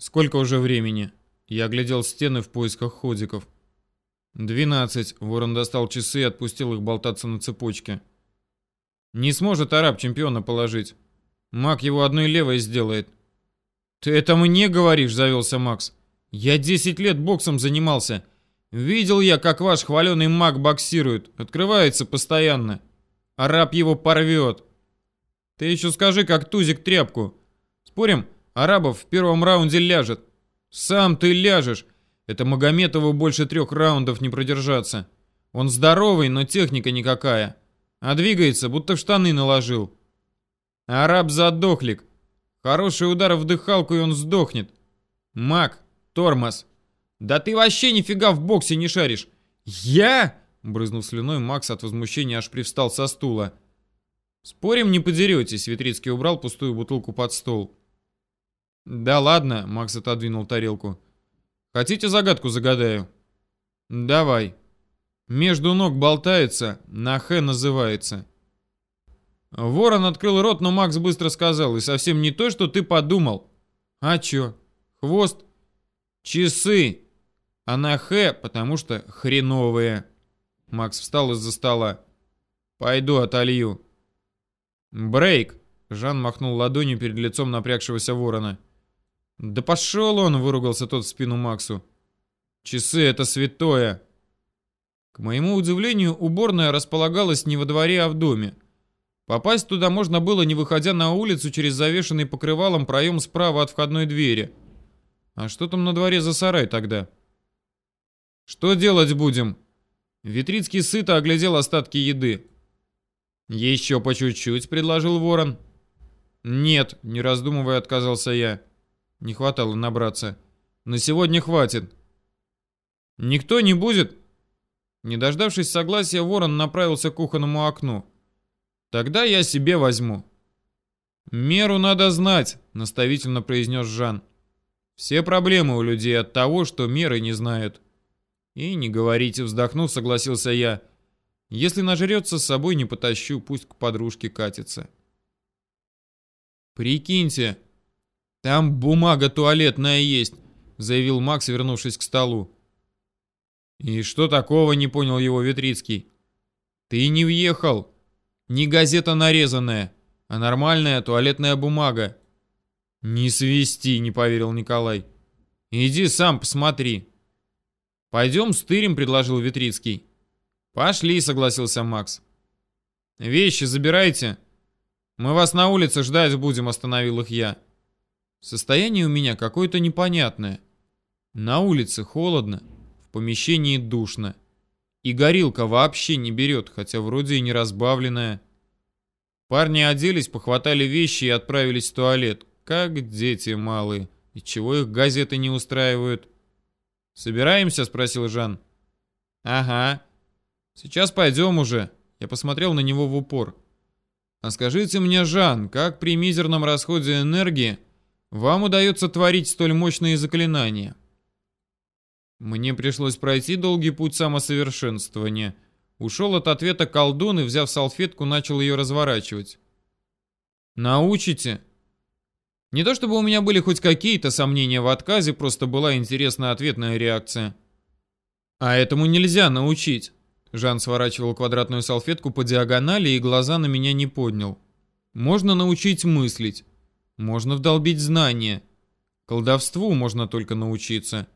Сколько уже времени? Я оглядел стены в поисках ходиков. «Двенадцать». Ворон достал часы и отпустил их болтаться на цепочке. «Не сможет араб чемпиона положить. Маг его одной левой сделает». «Ты это мне говоришь?» — завелся Макс. «Я десять лет боксом занимался. Видел я, как ваш хваленый маг боксирует. Открывается постоянно. Араб его порвет. Ты еще скажи, как тузик тряпку. Спорим, арабов в первом раунде ляжет. Сам ты ляжешь. Это Магометову больше трех раундов не продержаться. Он здоровый, но техника никакая. А двигается, будто в штаны наложил. Араб задохлик. Хороший удар в дыхалку, и он сдохнет. Маг, тормоз. Да ты вообще нифига в боксе не шаришь. Я? Брызнув слюной, Макс от возмущения аж привстал со стула. «Спорим, не подеретесь», — Витрицкий убрал пустую бутылку под стол. «Да ладно», — Макс отодвинул тарелку. Хотите загадку загадаю? Давай. Между ног болтается, на Х называется. Ворон открыл рот, но Макс быстро сказал, и совсем не то, что ты подумал. А чё? Хвост? Часы. А на Х, потому что хреновые. Макс встал из-за стола. Пойду отолью. Брейк. Жан махнул ладонью перед лицом напрягшегося ворона. «Да пошел он!» — выругался тот в спину Максу. «Часы — это святое!» К моему удивлению, уборная располагалась не во дворе, а в доме. Попасть туда можно было, не выходя на улицу через завешенный покрывалом проем справа от входной двери. А что там на дворе за сарай тогда? «Что делать будем?» Витрицкий сыто оглядел остатки еды. «Еще по чуть-чуть», — предложил ворон. «Нет», — не раздумывая, отказался я. Не хватало набраться. На сегодня хватит. Никто не будет? Не дождавшись согласия, ворон направился к кухонному окну. Тогда я себе возьму. Меру надо знать, наставительно произнес Жан. Все проблемы у людей от того, что меры не знают. И не говорите, вздохнув, согласился я. Если нажрется, с собой не потащу, пусть к подружке катится. Прикиньте, «Там бумага туалетная есть», — заявил Макс, вернувшись к столу. «И что такого?» — не понял его Ветрицкий. «Ты не въехал. Не газета нарезанная, а нормальная туалетная бумага». «Не свисти», — не поверил Николай. «Иди сам посмотри». «Пойдем стырим», — предложил Ветрицкий. «Пошли», — согласился Макс. «Вещи забирайте. Мы вас на улице ждать будем», — остановил их я. Состояние у меня какое-то непонятное. На улице холодно, в помещении душно. И горилка вообще не берет, хотя вроде и не разбавленная. Парни оделись, похватали вещи и отправились в туалет. Как дети малые. И чего их газеты не устраивают? «Собираемся?» — спросил Жан. «Ага. Сейчас пойдем уже». Я посмотрел на него в упор. «А скажите мне, Жан, как при мизерном расходе энергии вам удается творить столь мощные заклинания. Мне пришлось пройти долгий путь самосовершенствования. Ушел от ответа колдун и, взяв салфетку, начал ее разворачивать. Научите? Не то чтобы у меня были хоть какие-то сомнения в отказе, просто была интересная ответная реакция. А этому нельзя научить. Жан сворачивал квадратную салфетку по диагонали и глаза на меня не поднял. Можно научить мыслить. Можно вдолбить знания. Колдовству можно только научиться.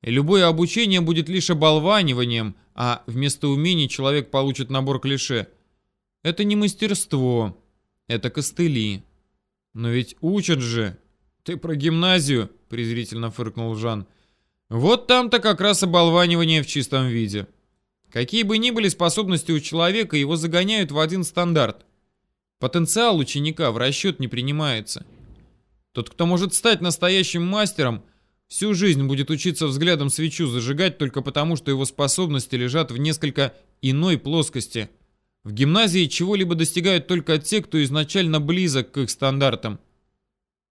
И любое обучение будет лишь оболваниванием, а вместо умений человек получит набор клише. Это не мастерство, это костыли. Но ведь учат же. Ты про гимназию, презрительно фыркнул Жан. Вот там-то как раз оболванивание в чистом виде. Какие бы ни были способности у человека, его загоняют в один стандарт. Потенциал ученика в расчет не принимается. Тот, кто может стать настоящим мастером, всю жизнь будет учиться взглядом свечу зажигать только потому, что его способности лежат в несколько иной плоскости. В гимназии чего-либо достигают только те, кто изначально близок к их стандартам.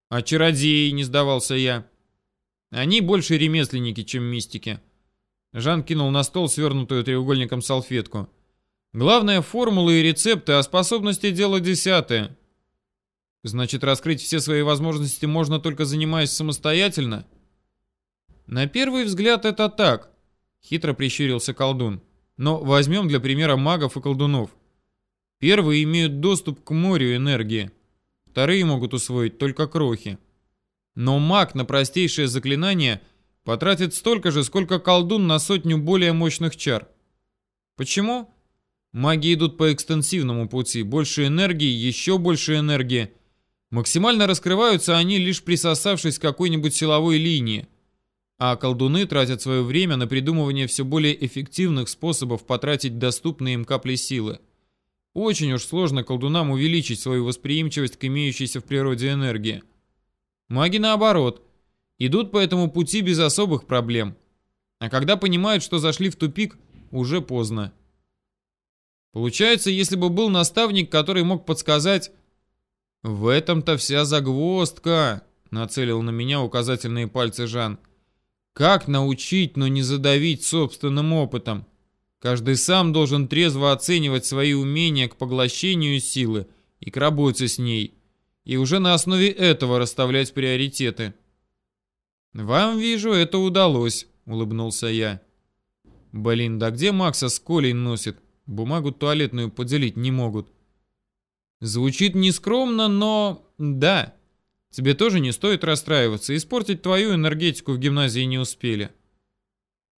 А чародеи, не сдавался я. Они больше ремесленники, чем мистики. Жан кинул на стол свернутую треугольником салфетку. Главное формулы и рецепты, а способности дело десятое. Значит, раскрыть все свои возможности можно только занимаясь самостоятельно? На первый взгляд это так, хитро прищурился колдун. Но возьмем для примера магов и колдунов. Первые имеют доступ к морю энергии. Вторые могут усвоить только крохи. Но маг на простейшее заклинание потратит столько же, сколько колдун на сотню более мощных чар. Почему? Маги идут по экстенсивному пути. Больше энергии, еще больше энергии. Максимально раскрываются они, лишь присосавшись к какой-нибудь силовой линии. А колдуны тратят свое время на придумывание все более эффективных способов потратить доступные им капли силы. Очень уж сложно колдунам увеличить свою восприимчивость к имеющейся в природе энергии. Маги наоборот, идут по этому пути без особых проблем. А когда понимают, что зашли в тупик, уже поздно. Получается, если бы был наставник, который мог подсказать... В этом-то вся загвоздка, нацелил на меня указательные пальцы Жан. Как научить, но не задавить собственным опытом? Каждый сам должен трезво оценивать свои умения к поглощению силы и к работе с ней, и уже на основе этого расставлять приоритеты. «Вам, вижу, это удалось», — улыбнулся я. «Блин, да где Макса с Колей носит? Бумагу туалетную поделить не могут». Звучит нескромно, но... да. Тебе тоже не стоит расстраиваться. Испортить твою энергетику в гимназии не успели.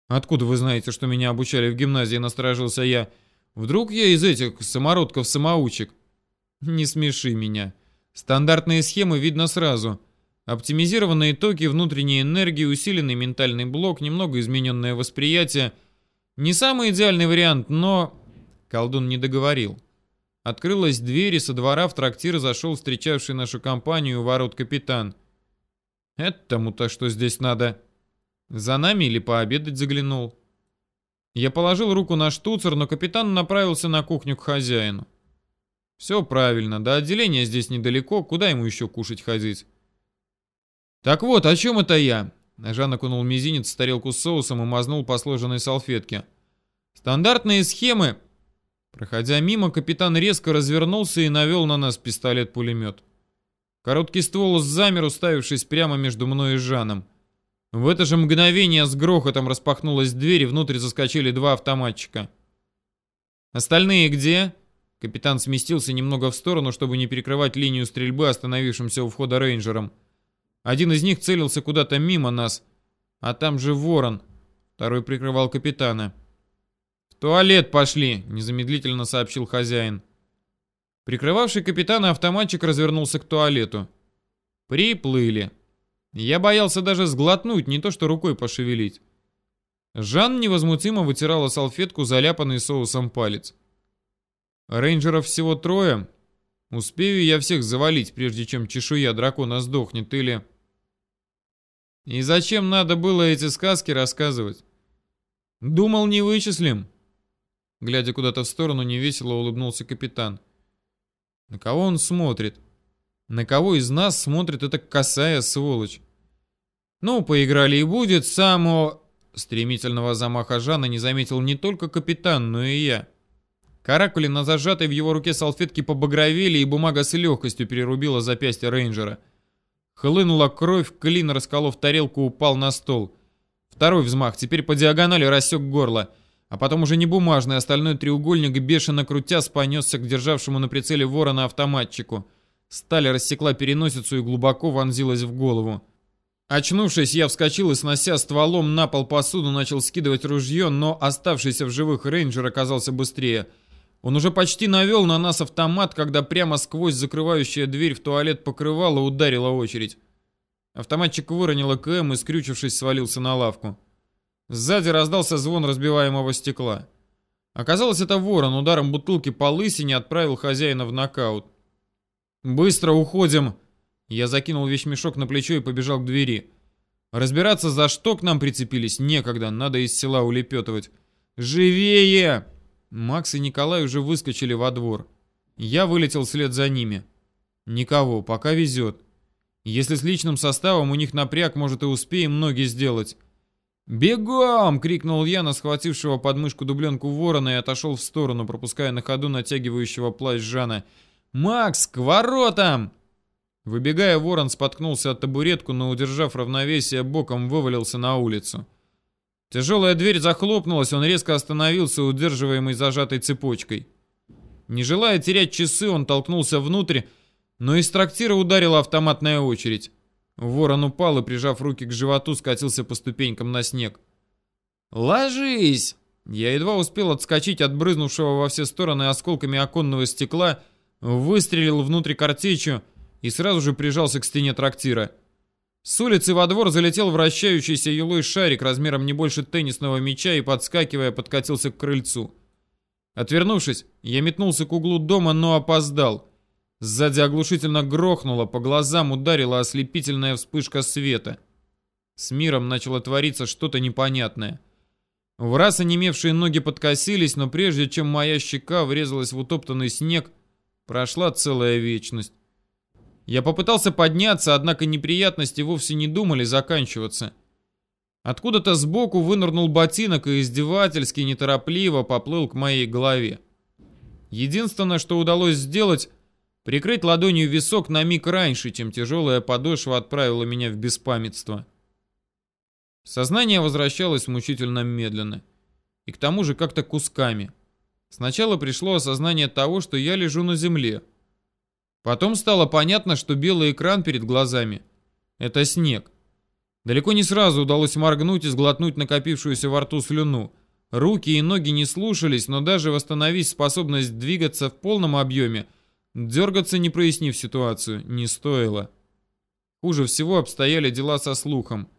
Откуда вы знаете, что меня обучали в гимназии, насторожился я. Вдруг я из этих самородков-самоучек? Не смеши меня. Стандартные схемы видно сразу. Оптимизированные токи внутренней энергии, усиленный ментальный блок, немного измененное восприятие. Не самый идеальный вариант, но... Колдун не договорил. Открылась дверь, и со двора в трактир зашел встречавший нашу компанию у ворот капитан. «Это-му-то что здесь надо? За нами или пообедать заглянул?» Я положил руку на штуцер, но капитан направился на кухню к хозяину. «Все правильно, до отделения здесь недалеко, куда ему еще кушать ходить?» «Так вот, о чем это я?» Жан окунул мизинец в тарелку с соусом и мазнул по сложенной салфетке. «Стандартные схемы Проходя мимо, капитан резко развернулся и навел на нас пистолет-пулемет. Короткий ствол замер, уставившись прямо между мной и Жаном. В это же мгновение с грохотом распахнулась дверь, и внутрь заскочили два автоматчика. «Остальные где?» Капитан сместился немного в сторону, чтобы не перекрывать линию стрельбы остановившимся у входа рейнджером. Один из них целился куда-то мимо нас, а там же ворон. Второй прикрывал капитана туалет пошли», — незамедлительно сообщил хозяин. Прикрывавший капитана автоматчик развернулся к туалету. Приплыли. Я боялся даже сглотнуть, не то что рукой пошевелить. Жан невозмутимо вытирала салфетку, заляпанный соусом палец. Рейнджеров всего трое. Успею я всех завалить, прежде чем чешуя дракона сдохнет, или... И зачем надо было эти сказки рассказывать? Думал, не вычислим. Глядя куда-то в сторону, невесело улыбнулся капитан. На кого он смотрит? На кого из нас смотрит эта косая сволочь? Ну, поиграли и будет, само... Стремительного замаха Жана не заметил не только капитан, но и я. Каракули на зажатой в его руке салфетке побагровели, и бумага с легкостью перерубила запястье рейнджера. Хлынула кровь, клин, расколов тарелку, упал на стол. Второй взмах, теперь по диагонали рассек горло — а потом уже не бумажный, остальной треугольник, бешено крутя, понесся к державшему на прицеле ворона автоматчику. Сталь рассекла переносицу и глубоко вонзилась в голову. Очнувшись, я вскочил и, снося стволом на пол посуду, начал скидывать ружье, но оставшийся в живых рейнджер оказался быстрее. Он уже почти навел на нас автомат, когда прямо сквозь закрывающая дверь в туалет покрывало ударила очередь. Автоматчик выронил АКМ и, скрючившись, свалился на лавку. Сзади раздался звон разбиваемого стекла. Оказалось, это ворон ударом бутылки по лысине отправил хозяина в нокаут. «Быстро уходим!» Я закинул вещмешок на плечо и побежал к двери. Разбираться, за что к нам прицепились, некогда, надо из села улепетывать. «Живее!» Макс и Николай уже выскочили во двор. Я вылетел вслед за ними. Никого, пока везет. Если с личным составом у них напряг, может и успеем ноги сделать. «Бегом!» — крикнул я на схватившего подмышку дубленку ворона и отошел в сторону, пропуская на ходу натягивающего плащ Жана. «Макс, к воротам!» Выбегая, ворон споткнулся от табуретку, но, удержав равновесие, боком вывалился на улицу. Тяжелая дверь захлопнулась, он резко остановился, удерживаемый зажатой цепочкой. Не желая терять часы, он толкнулся внутрь, но из трактира ударила автоматная очередь. Ворон упал и, прижав руки к животу, скатился по ступенькам на снег. «Ложись!» Я едва успел отскочить от брызнувшего во все стороны осколками оконного стекла, выстрелил внутрь картечью и сразу же прижался к стене трактира. С улицы во двор залетел вращающийся юлой шарик размером не больше теннисного мяча и, подскакивая, подкатился к крыльцу. Отвернувшись, я метнулся к углу дома, но опоздал. Сзади оглушительно грохнуло, по глазам ударила ослепительная вспышка света. С миром начало твориться что-то непонятное. В раз онемевшие ноги подкосились, но прежде чем моя щека врезалась в утоптанный снег, прошла целая вечность. Я попытался подняться, однако неприятности вовсе не думали заканчиваться. Откуда-то сбоку вынырнул ботинок и издевательски, неторопливо поплыл к моей голове. Единственное, что удалось сделать, прикрыть ладонью висок на миг раньше, чем тяжелая подошва отправила меня в беспамятство. Сознание возвращалось мучительно медленно. И к тому же как-то кусками. Сначала пришло осознание того, что я лежу на земле. Потом стало понятно, что белый экран перед глазами — это снег. Далеко не сразу удалось моргнуть и сглотнуть накопившуюся во рту слюну. Руки и ноги не слушались, но даже восстановить способность двигаться в полном объеме, дергаться, не прояснив ситуацию, не стоило. Хуже всего обстояли дела со слухом.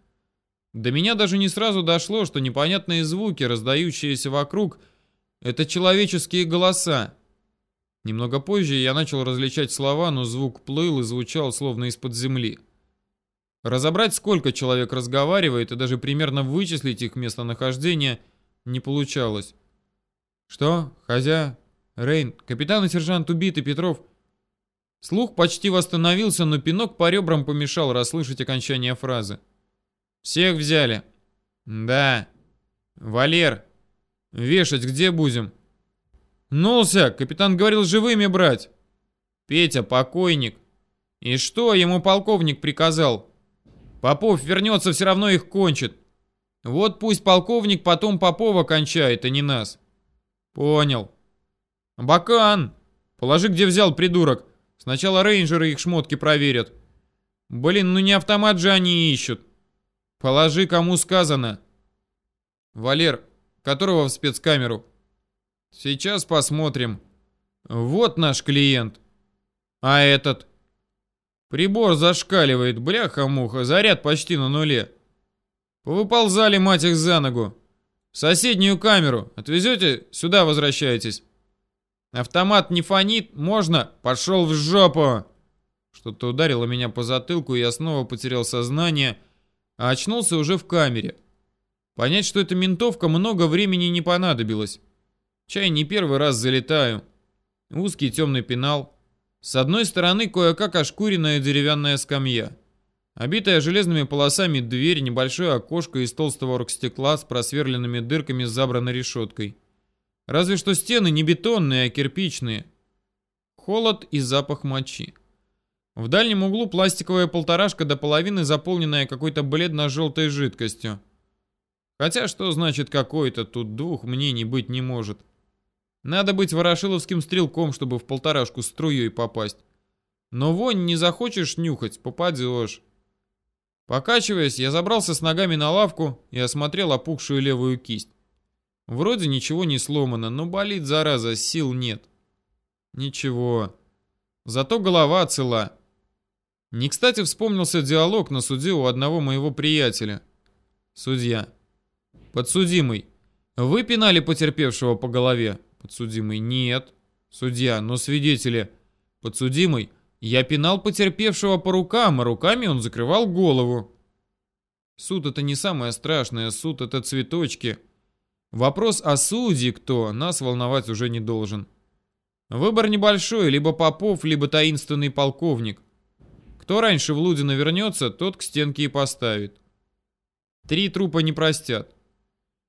До меня даже не сразу дошло, что непонятные звуки, раздающиеся вокруг, это человеческие голоса. Немного позже я начал различать слова, но звук плыл и звучал словно из-под земли. Разобрать, сколько человек разговаривает, и даже примерно вычислить их местонахождение не получалось. «Что? Хозя? Рейн? Капитан и сержант убиты, Петров?» Слух почти восстановился, но пинок по ребрам помешал расслышать окончание фразы. «Всех взяли?» «Да». «Валер, вешать где будем?» «Нулся! Капитан говорил живыми брать!» «Петя, покойник!» «И что ему полковник приказал?» Попов вернется, все равно их кончит. Вот пусть полковник потом Попова кончает, а не нас. Понял. Бакан! Положи, где взял, придурок. Сначала рейнджеры их шмотки проверят. Блин, ну не автомат же они ищут. Положи, кому сказано. Валер, которого в спецкамеру? Сейчас посмотрим. Вот наш клиент. А этот? Прибор зашкаливает, бляха-муха, заряд почти на нуле. Повыползали, мать их, за ногу. В соседнюю камеру. Отвезете? Сюда возвращайтесь. Автомат не фонит? Можно? Пошел в жопу. Что-то ударило меня по затылку, и я снова потерял сознание, а очнулся уже в камере. Понять, что это ментовка, много времени не понадобилось. Чай не первый раз залетаю. Узкий темный пенал, с одной стороны кое-как ошкуренная деревянная скамья. Обитая железными полосами дверь, небольшое окошко из толстого оргстекла с просверленными дырками с забранной решеткой. Разве что стены не бетонные, а кирпичные. Холод и запах мочи. В дальнем углу пластиковая полторашка до половины заполненная какой-то бледно-желтой жидкостью. Хотя что значит какой-то, тут двух мнений быть не может. Надо быть ворошиловским стрелком, чтобы в полторашку струей попасть. Но вонь не захочешь нюхать, попадешь. Покачиваясь, я забрался с ногами на лавку и осмотрел опухшую левую кисть. Вроде ничего не сломано, но болит, зараза, сил нет. Ничего. Зато голова цела. Не кстати вспомнился диалог на суде у одного моего приятеля. Судья. Подсудимый. Вы пинали потерпевшего по голове? Подсудимый. Нет. Судья. Но свидетели. Подсудимый. Я пинал потерпевшего по рукам, а руками он закрывал голову. Суд это не самое страшное. Суд это цветочки. Вопрос о суде кто нас волновать уже не должен. Выбор небольшой. Либо Попов, либо таинственный полковник. Кто раньше в Лудино вернется, тот к стенке и поставит. Три трупа не простят.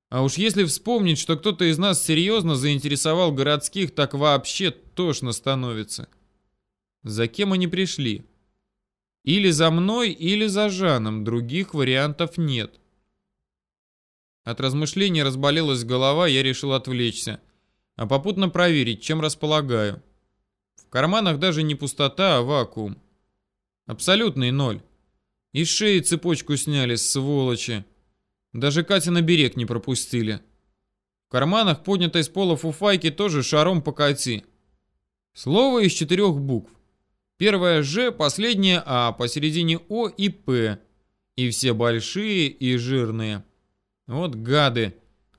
А уж если вспомнить, что кто-то из нас серьезно заинтересовал городских, так вообще тошно становится. За кем они пришли? Или за мной, или за Жаном, других вариантов нет. От размышлений разболелась голова, я решил отвлечься, а попутно проверить, чем располагаю. В карманах даже не пустота, а вакуум. Абсолютный ноль. Из шеи цепочку сняли, сволочи. Даже Катя на берег не пропустили. В карманах поднятой с пола фуфайки тоже шаром покати. Слово из четырех букв. Первое «Ж», последнее «А», посередине «О» и «П». И все большие и жирные. Вот гады.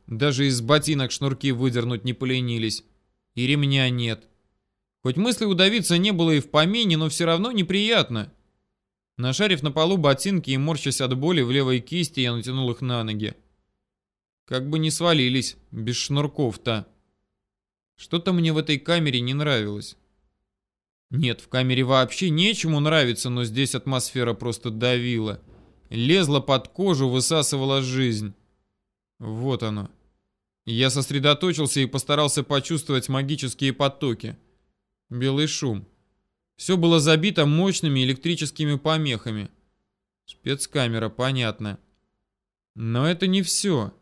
Даже из ботинок шнурки выдернуть не поленились. И ремня нет. Хоть мысли удавиться не было и в помине, но все равно неприятно. Нашарив на полу ботинки и морщась от боли в левой кисти, я натянул их на ноги. Как бы не свалились, без шнурков-то. Что-то мне в этой камере не нравилось. Нет, в камере вообще нечему нравиться, но здесь атмосфера просто давила. Лезла под кожу, высасывала жизнь. Вот оно. Я сосредоточился и постарался почувствовать магические потоки. Белый шум. Все было забито мощными электрическими помехами. Спецкамера, понятно. Но это не все.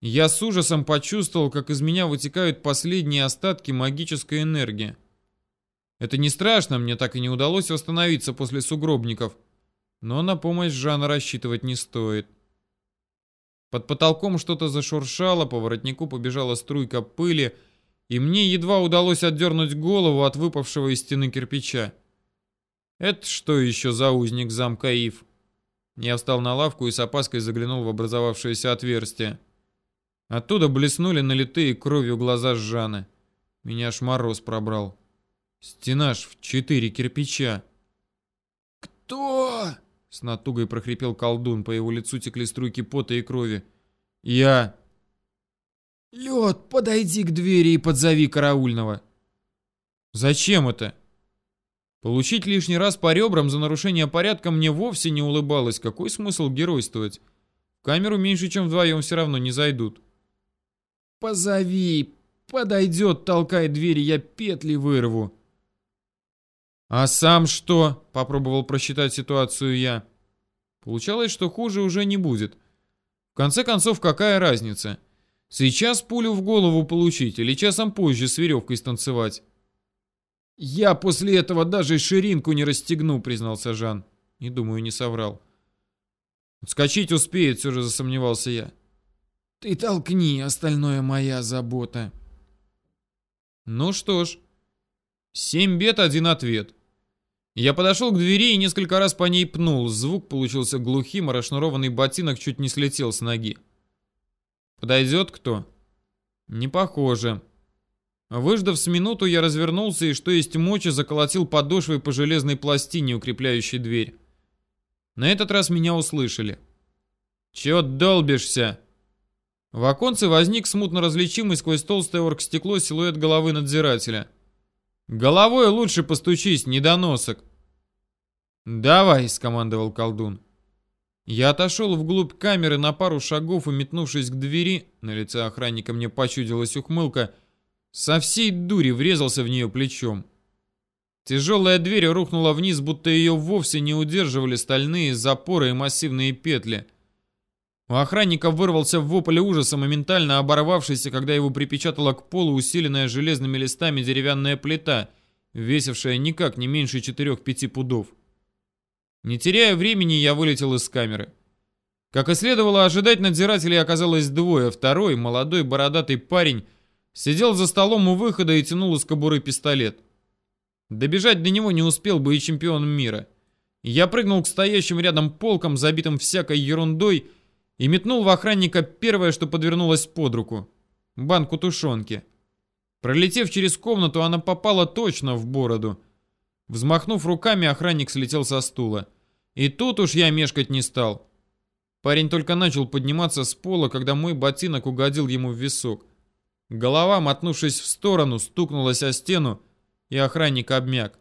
Я с ужасом почувствовал, как из меня вытекают последние остатки магической энергии. Это не страшно, мне так и не удалось восстановиться после сугробников. Но на помощь Жана рассчитывать не стоит. Под потолком что-то зашуршало, по воротнику побежала струйка пыли, и мне едва удалось отдернуть голову от выпавшего из стены кирпича. Это что еще за узник замка Ив? Я встал на лавку и с опаской заглянул в образовавшееся отверстие. Оттуда блеснули налитые кровью глаза Жаны. Меня аж мороз пробрал. Стена ж в четыре кирпича. «Кто?» — с натугой прохрипел колдун, по его лицу текли струйки пота и крови. «Я...» «Лед, подойди к двери и подзови караульного». «Зачем это?» Получить лишний раз по ребрам за нарушение порядка мне вовсе не улыбалось. Какой смысл геройствовать? В камеру меньше, чем вдвоем все равно не зайдут. «Позови, подойдет, толкай двери, я петли вырву». «А сам что?» — попробовал просчитать ситуацию я. Получалось, что хуже уже не будет. В конце концов, какая разница? Сейчас пулю в голову получить или часом позже с веревкой станцевать? «Я после этого даже ширинку не расстегну», — признался Жан. И, думаю, не соврал. «Скочить успеет», — все же засомневался я. «Ты толкни, остальное моя забота». Ну что ж, семь бед, один ответ. Я подошел к двери и несколько раз по ней пнул. Звук получился глухим, а расшнурованный ботинок чуть не слетел с ноги. Подойдет кто? Не похоже. Выждав с минуту, я развернулся и, что есть мочи, заколотил подошвой по железной пластине, укрепляющей дверь. На этот раз меня услышали. «Чё долбишься?» В оконце возник смутно различимый сквозь толстое оргстекло силуэт головы надзирателя. «Головой лучше постучись, недоносок!» «Давай!» — скомандовал колдун. Я отошел вглубь камеры на пару шагов и, метнувшись к двери, на лице охранника мне почудилась ухмылка, со всей дури врезался в нее плечом. Тяжелая дверь рухнула вниз, будто ее вовсе не удерживали стальные запоры и массивные петли. У охранника вырвался вопль ужаса, моментально оборвавшийся, когда его припечатала к полу усиленная железными листами деревянная плита, весившая никак не меньше 4-5 пудов. Не теряя времени, я вылетел из камеры. Как и следовало ожидать, надзирателей оказалось двое. Второй, молодой бородатый парень, сидел за столом у выхода и тянул из кобуры пистолет. Добежать до него не успел бы и чемпион мира. Я прыгнул к стоящим рядом полкам, забитым всякой ерундой, и метнул в охранника первое, что подвернулось под руку. Банку тушенки. Пролетев через комнату, она попала точно в бороду. Взмахнув руками, охранник слетел со стула. И тут уж я мешкать не стал. Парень только начал подниматься с пола, когда мой ботинок угодил ему в висок. Голова, мотнувшись в сторону, стукнулась о стену, и охранник обмяк.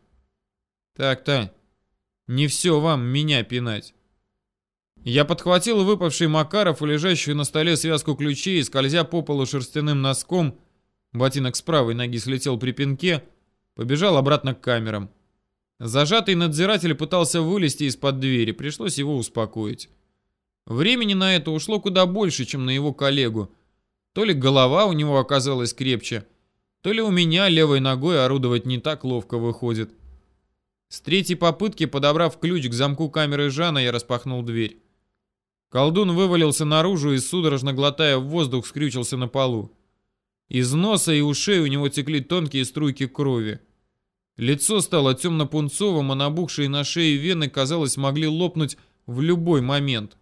Так-то, не все вам меня пинать. Я подхватил выпавший Макаров и лежащую на столе связку ключей, скользя по полу шерстяным носком, ботинок с правой ноги слетел при пинке, побежал обратно к камерам. Зажатый надзиратель пытался вылезти из-под двери, пришлось его успокоить. Времени на это ушло куда больше, чем на его коллегу. То ли голова у него оказалась крепче, то ли у меня левой ногой орудовать не так ловко выходит. С третьей попытки, подобрав ключ к замку камеры Жана, я распахнул дверь. Колдун вывалился наружу и, судорожно глотая воздух, скрючился на полу. Из носа и ушей у него текли тонкие струйки крови. Лицо стало темно-пунцовым, а набухшие на шее вены, казалось, могли лопнуть в любой момент.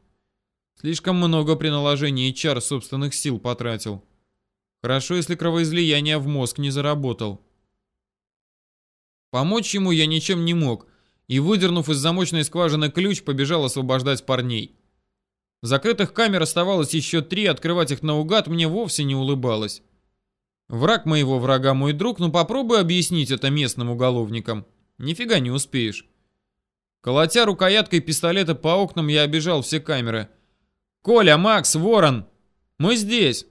Слишком много при наложении чар собственных сил потратил. Хорошо, если кровоизлияние в мозг не заработал. Помочь ему я ничем не мог, и, выдернув из замочной скважины ключ, побежал освобождать парней. Закрытых камер оставалось еще три, открывать их наугад мне вовсе не улыбалось. Враг моего врага мой друг, но попробуй объяснить это местным уголовникам. Нифига не успеешь. Колотя рукояткой пистолета по окнам, я обижал все камеры. «Коля, Макс, Ворон! Мы здесь!»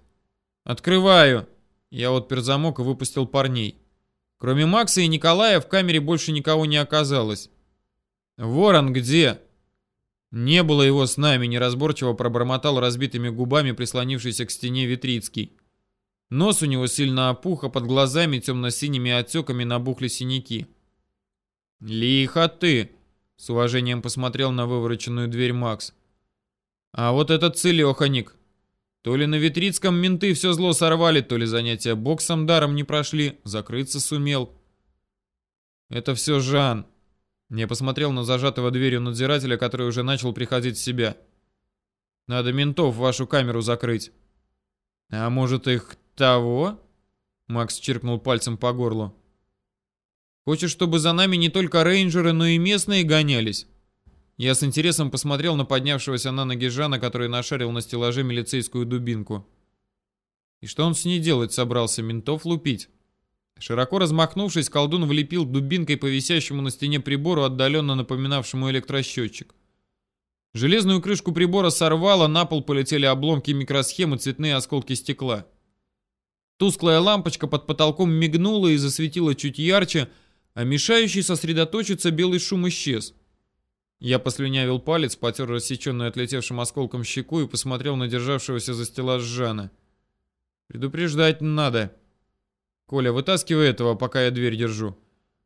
«Открываю!» Я отпер замок и выпустил парней. Кроме Макса и Николая в камере больше никого не оказалось. «Ворон где?» Не было его с нами, неразборчиво пробормотал разбитыми губами прислонившийся к стене Витрицкий. Нос у него сильно опух, а под глазами темно-синими отеками набухли синяки. «Лихо ты!» — с уважением посмотрел на вывороченную дверь Макс. «А вот этот целеханик. То ли на Витрицком менты все зло сорвали, то ли занятия боксом даром не прошли, закрыться сумел». «Это все Жан», я посмотрел на зажатого дверью надзирателя, который уже начал приходить в себя. Надо ментов вашу камеру закрыть. А может их того? Макс чиркнул пальцем по горлу. Хочешь, чтобы за нами не только рейнджеры, но и местные гонялись? Я с интересом посмотрел на поднявшегося на ноги Жана, который нашарил на стеллаже милицейскую дубинку. И что он с ней делать собрался, ментов лупить? Широко размахнувшись, колдун влепил дубинкой по висящему на стене прибору, отдаленно напоминавшему электросчетчик. Железную крышку прибора сорвало, на пол полетели обломки микросхемы, цветные осколки стекла. Тусклая лампочка под потолком мигнула и засветила чуть ярче, а мешающий сосредоточиться белый шум исчез. Я послюнявил палец, потер рассеченную отлетевшим осколком щеку и посмотрел на державшегося за стеллаж Жана. «Предупреждать надо», Коля, вытаскивай этого, пока я дверь держу.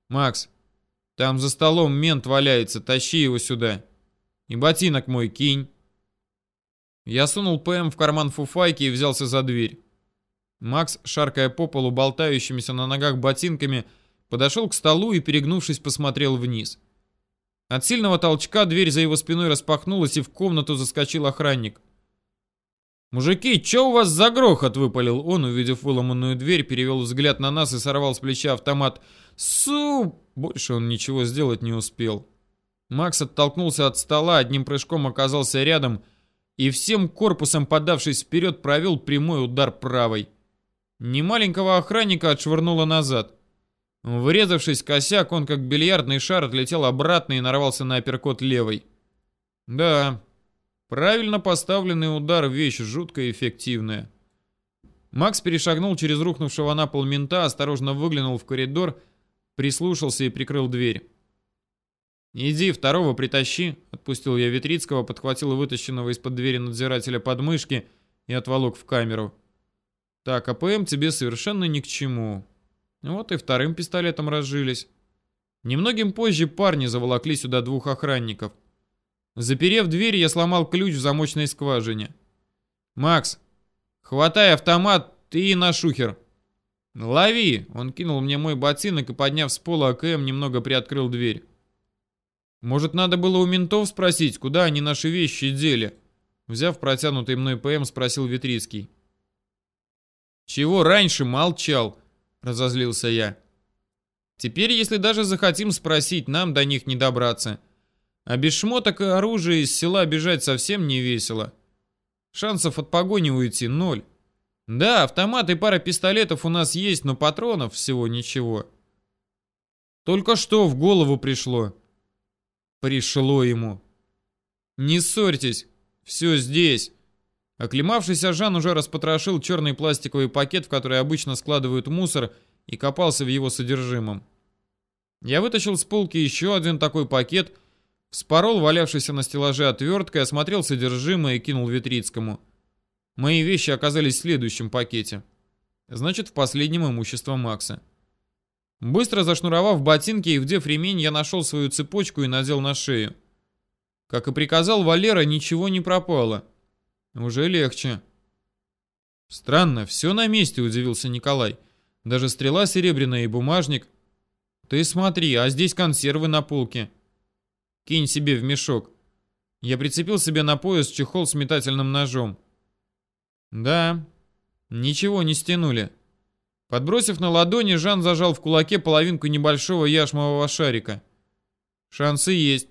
Макс, там за столом мент валяется, тащи его сюда. И ботинок мой кинь. Я сунул ПМ в карман фуфайки и взялся за дверь. Макс, шаркая по полу болтающимися на ногах ботинками, подошел к столу и, перегнувшись, посмотрел вниз. От сильного толчка дверь за его спиной распахнулась, и в комнату заскочил охранник. «Мужики, что у вас за грохот?» — выпалил он, увидев выломанную дверь, перевел взгляд на нас и сорвал с плеча автомат. «Су!» Больше он ничего сделать не успел. Макс оттолкнулся от стола, одним прыжком оказался рядом и всем корпусом, подавшись вперед, провел прямой удар правой. Немаленького охранника отшвырнуло назад. Врезавшись в косяк, он как бильярдный шар отлетел обратно и нарвался на апперкот левой. Да, Правильно поставленный удар – вещь жутко эффективная. Макс перешагнул через рухнувшего на пол мента, осторожно выглянул в коридор, прислушался и прикрыл дверь. «Иди, второго притащи», — отпустил я Витрицкого, подхватил вытащенного из-под двери надзирателя подмышки и отволок в камеру. «Так, АПМ тебе совершенно ни к чему». Вот и вторым пистолетом разжились. Немногим позже парни заволокли сюда двух охранников — Заперев дверь, я сломал ключ в замочной скважине. «Макс, хватай автомат, ты на шухер». «Лови!» Он кинул мне мой ботинок и, подняв с пола АКМ, немного приоткрыл дверь. «Может, надо было у ментов спросить, куда они наши вещи дели?» Взяв протянутый мной ПМ, спросил Витрицкий. «Чего раньше молчал?» — разозлился я. «Теперь, если даже захотим спросить, нам до них не добраться. А без шмоток и оружия из села бежать совсем не весело. Шансов от погони уйти ноль. Да, автомат и пара пистолетов у нас есть, но патронов всего ничего. Только что в голову пришло. Пришло ему. Не ссорьтесь, все здесь. Оклемавшийся Жан уже распотрошил черный пластиковый пакет, в который обычно складывают мусор, и копался в его содержимом. Я вытащил с полки еще один такой пакет, вспорол валявшийся на стеллаже отверткой, осмотрел содержимое и кинул Витрицкому. Мои вещи оказались в следующем пакете. Значит, в последнем имущество Макса. Быстро зашнуровав ботинки и вдев ремень, я нашел свою цепочку и надел на шею. Как и приказал Валера, ничего не пропало. Уже легче. Странно, все на месте, удивился Николай. Даже стрела серебряная и бумажник. Ты смотри, а здесь консервы на полке. Кинь себе в мешок. Я прицепил себе на пояс чехол с метательным ножом. Да, ничего не стянули. Подбросив на ладони, Жан зажал в кулаке половинку небольшого яшмового шарика. Шансы есть.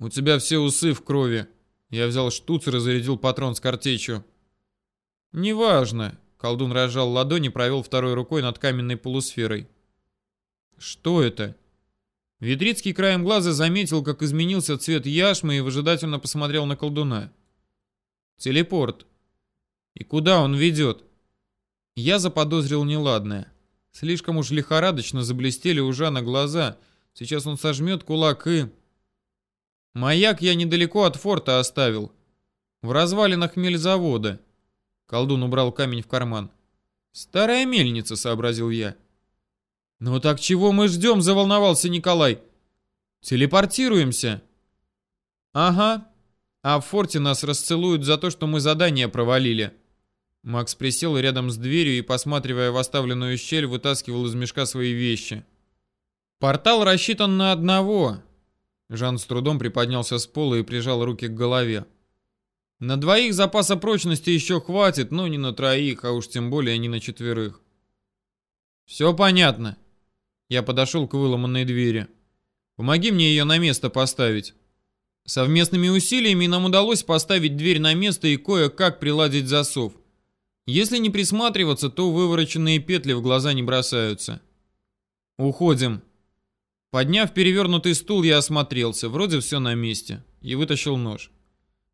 У тебя все усы в крови. Я взял штуцер и зарядил патрон с картечью. Неважно. Колдун разжал ладони и провел второй рукой над каменной полусферой. Что это? Ведрицкий краем глаза заметил, как изменился цвет яшмы и выжидательно посмотрел на колдуна. Телепорт. И куда он ведет? Я заподозрил неладное. Слишком уж лихорадочно заблестели у Жана глаза. Сейчас он сожмет кулак и... Маяк я недалеко от форта оставил. В развалинах мельзавода. Колдун убрал камень в карман. Старая мельница, сообразил я. Ну так чего мы ждем, заволновался Николай. Телепортируемся. Ага. А в форте нас расцелуют за то, что мы задание провалили. Макс присел рядом с дверью и, посматривая в оставленную щель, вытаскивал из мешка свои вещи. «Портал рассчитан на одного». Жан с трудом приподнялся с пола и прижал руки к голове. «На двоих запаса прочности еще хватит, но не на троих, а уж тем более не на четверых». «Все понятно». Я подошел к выломанной двери. «Помоги мне ее на место поставить». Совместными усилиями нам удалось поставить дверь на место и кое-как приладить засов. Если не присматриваться, то вывороченные петли в глаза не бросаются. Уходим. Подняв перевернутый стул, я осмотрелся. Вроде все на месте. И вытащил нож.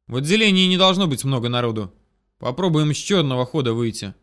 В отделении не должно быть много народу. Попробуем с черного хода выйти.